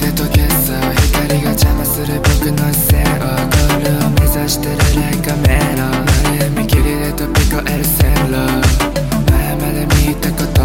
出とけそ光が邪魔する僕の視線をゴールを目指してるライカメロ暗切りで飛び越える線路前まで見たこと